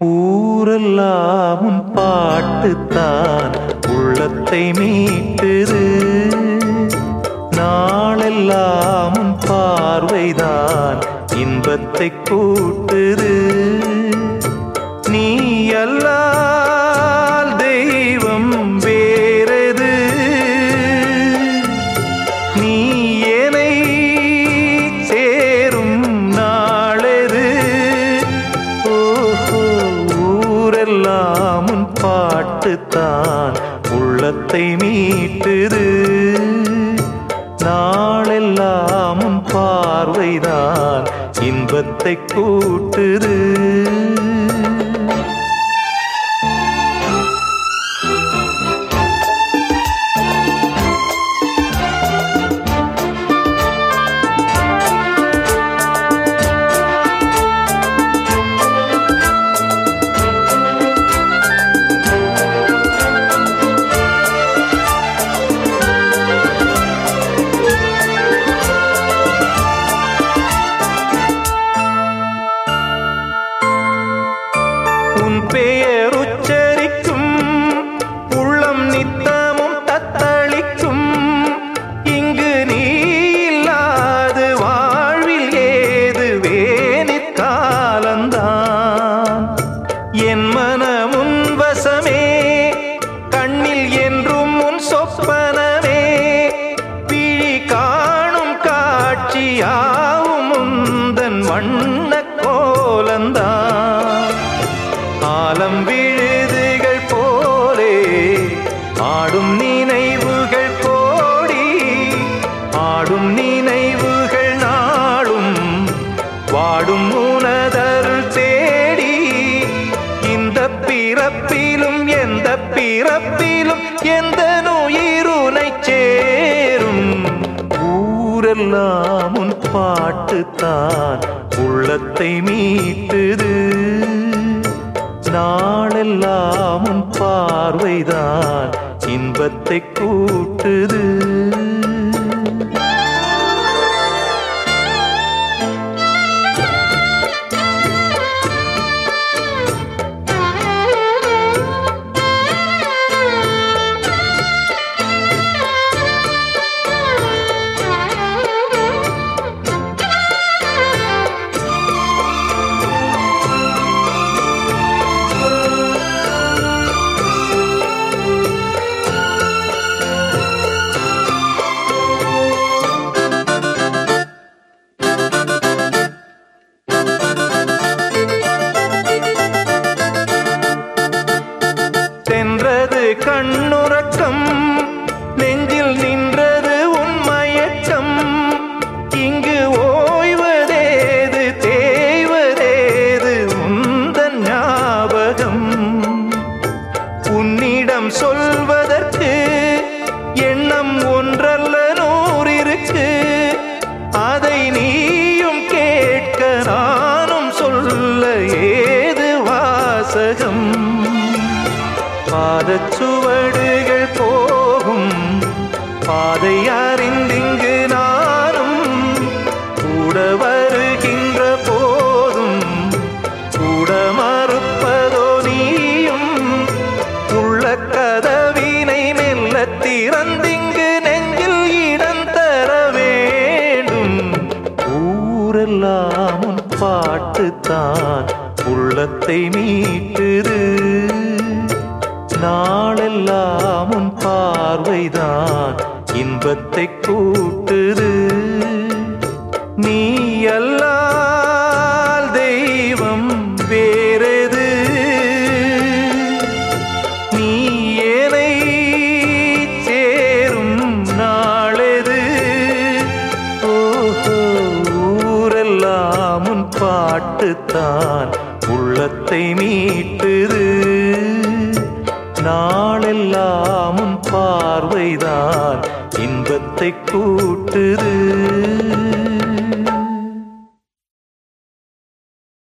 ஊரெல்லாம் உன் பாட்டுத்தான் உள்ளத்தை மீட்டுது. நாளெல்லாம் இன்பத்தை கூட்டுது. நீ அல்லால் தெய்வம் வேறது. நீ என்னை சேரும் நாளது. ஓஹோ ஊரெல்லாம் பாட்டுத்தான். உள்ளத்தை மீட்டுது. துன்பத்தை கூட்டுது. உன் பெயர் உச்சரிக்கும் உள்ளம் நித்தமும் தத்தளிக்கும். இங்கு நீ இல்லாது வாழ்வில் ஏது வேணிற் என் மனமுன் வசமே கண்ணில் என்றும் உன் சொப்பனமே. பிழி காணும் காட்சியாவும் முந்தன் வண்ண வாடும் நினைவுகள் நாளும் வாடும் உனதருள் தேடி. இந்த பிறப்பிலும் எந்த பிறப்பிலும் எந்த நோயிருனை சேரும். ஊரெல்லாம் உன் பாட்டுத்தான் உள்ளத்தை மீட்டுது. நாளெல்லாம் உன் பார்வைதான் இன்பத்தை கூட்டுது. கண்ணுறக்கம் நெஞ்சில் நின்றது உன் இங்கு ஓய்வதேது தேய்வதேது உந்தன் ஞாபகம். உன்னிடம் சொல்வதற்கு எண்ணம் ஒன்றல்ல நூறிருக்கு. அதை நீயும் கேட்க நானும் சொல்ல ஏது வாசகம்? பாதச்சுவடுகள் போகும். பாதை அறிந்திங்கு நானும். கூட வருகின்ற போதும். கூட மறுப்பதோ நீயும். உள்ள கதவினை மெல்ல திறந்திங்கு நெஞ்சில் இடம் தர வேண்டும். ஊரெல்லாம் பாட்டுத்தான். உள்ளத்தை மீட்டுது. நாளெல்லாம் உன் பார்வைதான். இன்பத்தை கூட்டுது. நீ அல்லால் தெய்வம் வேறது? நீ ஏனை சேரும் நாளெது? ஓஹோ ஊரெல்லாம் உன் பாட்டுத்தான். உள்ளத்தை மீட்டுது. நாளெல்லாம் உன் பார்வைதான் இன்பத்தை கூட்டுது.